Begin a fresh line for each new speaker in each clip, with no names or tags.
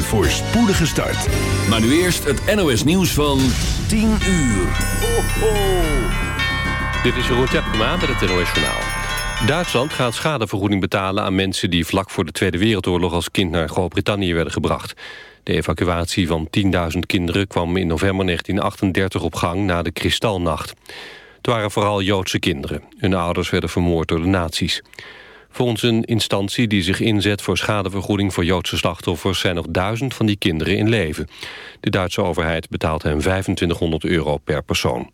Een voorspoedige start.
Maar nu eerst het NOS nieuws van 10 uur. Ho, ho.
Dit is Jeroen Tjepkema met het NOS Journaal. Duitsland gaat schadevergoeding betalen aan mensen... die vlak voor de Tweede Wereldoorlog als kind naar Groot-Brittannië werden gebracht. De evacuatie van 10.000 kinderen kwam in november 1938 op gang... na de Kristalnacht. Het waren vooral Joodse kinderen. Hun ouders werden vermoord door de nazi's. Volgens een instantie die zich inzet voor schadevergoeding voor Joodse slachtoffers zijn nog duizend van die kinderen in leven. De Duitse overheid betaalt hen 2500 euro per persoon.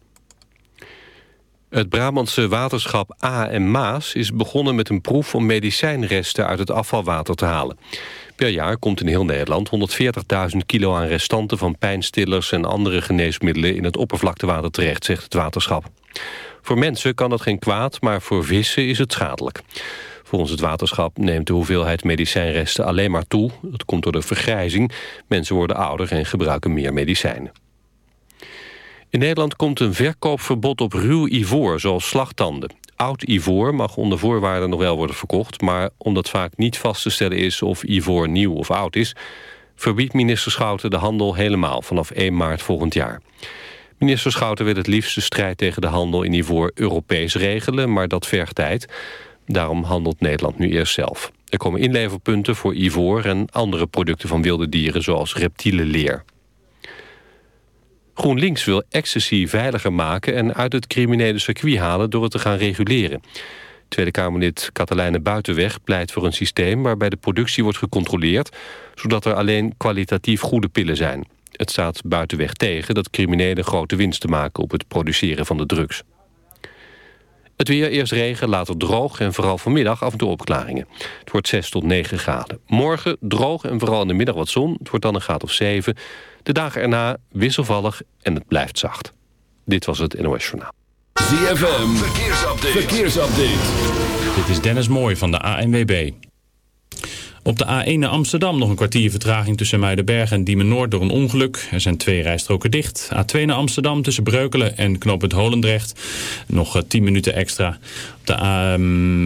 Het Brabantse waterschap A en Maas is begonnen met een proef om medicijnresten uit het afvalwater te halen. Per jaar komt in heel Nederland 140.000 kilo aan restanten van pijnstillers en andere geneesmiddelen in het oppervlaktewater terecht, zegt het waterschap. Voor mensen kan dat geen kwaad, maar voor vissen is het schadelijk. Volgens het waterschap neemt de hoeveelheid medicijnresten alleen maar toe. Dat komt door de vergrijzing. Mensen worden ouder en gebruiken meer medicijnen. In Nederland komt een verkoopverbod op ruw ivoor, zoals slagtanden. Oud ivoor mag onder voorwaarden nog wel worden verkocht... maar omdat vaak niet vast te stellen is of ivoor nieuw of oud is... verbiedt minister Schouten de handel helemaal vanaf 1 maart volgend jaar. Minister Schouten wil het liefst de strijd tegen de handel in ivoor Europees regelen... maar dat vergt tijd. Daarom handelt Nederland nu eerst zelf. Er komen inleverpunten voor ivoor en andere producten van wilde dieren... zoals reptielenleer. GroenLinks wil ecstasy veiliger maken... en uit het criminele circuit halen door het te gaan reguleren. Tweede Kamerlid Katelijne Buitenweg pleit voor een systeem... waarbij de productie wordt gecontroleerd... zodat er alleen kwalitatief goede pillen zijn. Het staat Buitenweg tegen dat criminelen grote winsten maken... op het produceren van de drugs. Het weer, eerst regen, later droog en vooral vanmiddag af en toe opklaringen. Het wordt 6 tot 9 graden. Morgen droog en vooral in de middag wat zon. Het wordt dan een graad of 7. De dagen erna wisselvallig en het blijft zacht. Dit was het NOS Journaal.
ZFM, verkeersupdate. verkeersupdate.
Dit is Dennis Mooij van de ANWB. Op de A1 naar Amsterdam nog een kwartier vertraging tussen Muidenberg en Diemen Noord door een ongeluk. Er zijn twee rijstroken dicht. A2 naar Amsterdam tussen Breukelen en knooppunt Holendrecht. Nog 10 eh, minuten extra. Op de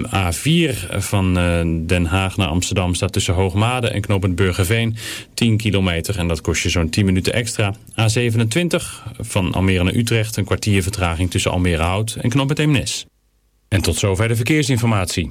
A4 van eh, Den Haag naar Amsterdam staat tussen Hoogmade en knooppunt Burgerveen 10 kilometer. En dat kost je zo'n 10 minuten extra. A27 van Almere naar Utrecht een kwartier vertraging tussen Almere Hout en knooppunt Eemnes. En tot zover de verkeersinformatie.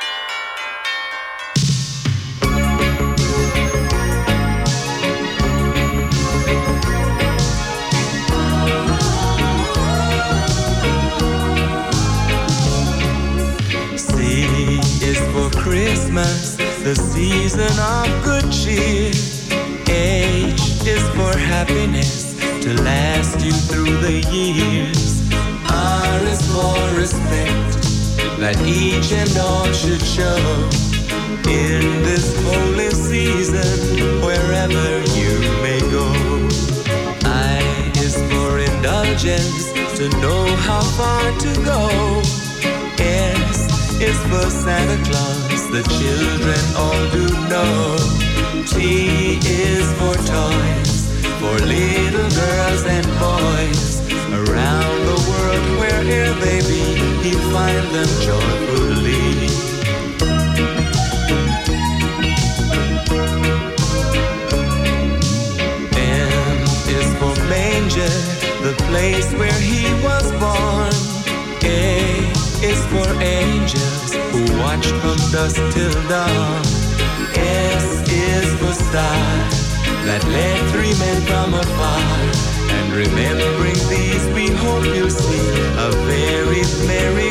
Christmas, the season of good cheer. H is for happiness to last you through the years. R is for respect that each and all should show in this holy season, wherever you may go. I is for indulgence to know how far to go. Is for Santa Claus, the children all do know. T is for toys, for little girls and boys. Around the world, wherever they be, he find them joyfully. Dusk till dawn. S is for star that led three men from afar. And remembering these, we hope you'll see a very Merry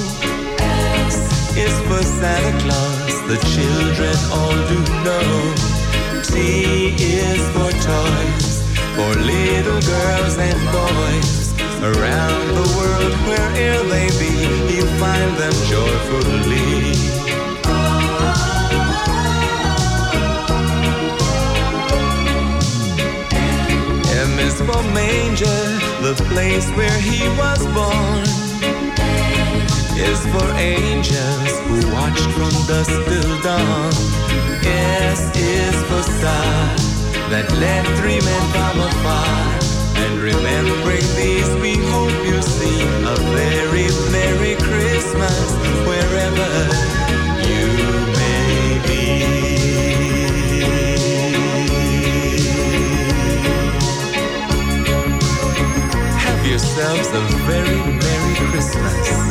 is for Santa Claus, the children all do know. T is for toys, for little girls and boys. Around the world, where'er they be, you find them joyfully. M is for manger, the place where he was born is for angels who watched from dusk till dawn. S is for star that led three men from afar. And remembering these, we hope you see a very Merry Christmas wherever you may be. Have yourselves a very Merry Christmas.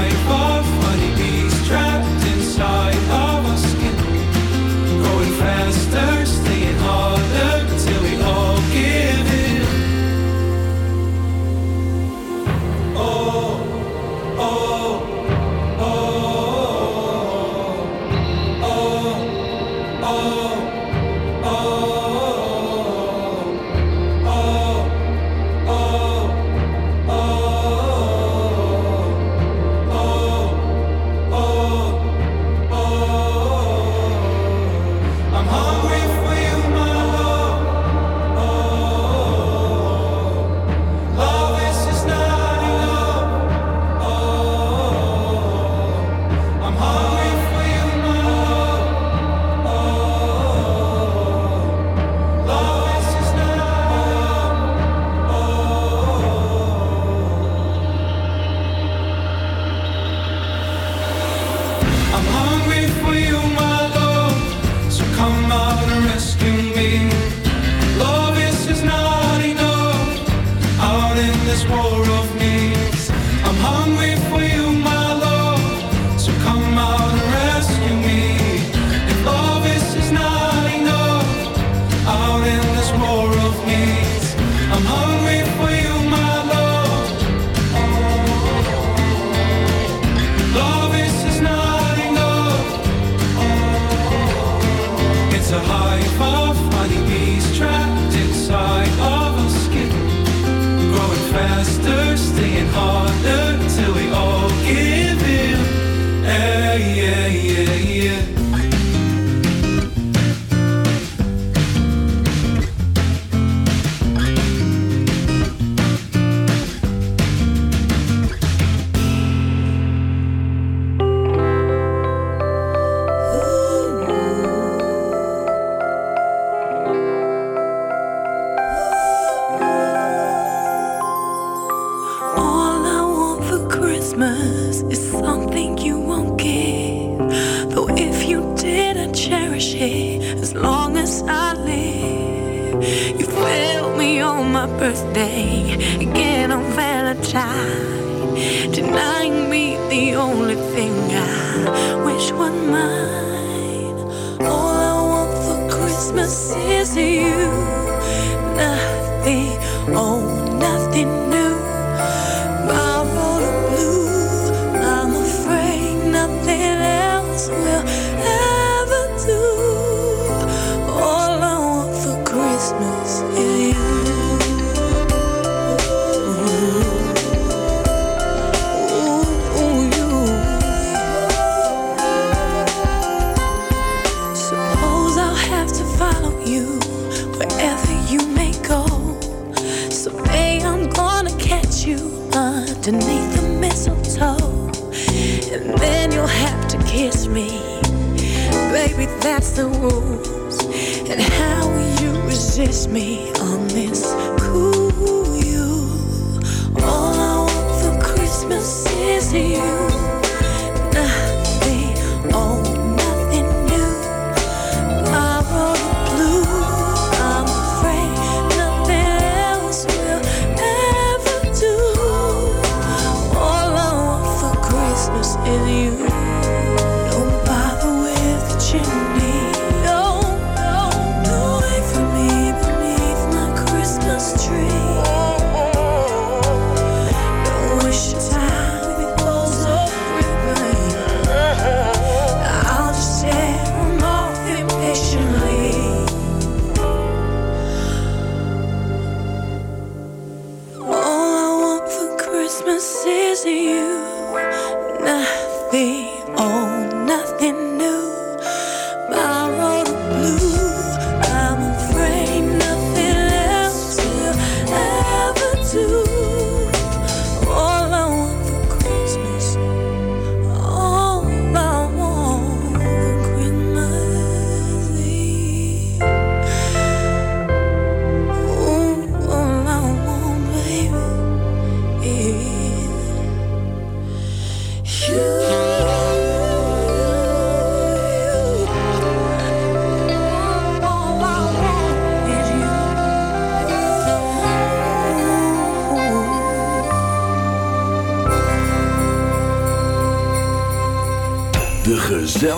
fight for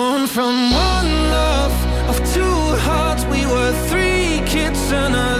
Born from one love of two hearts, we were three kids and a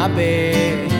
my bed.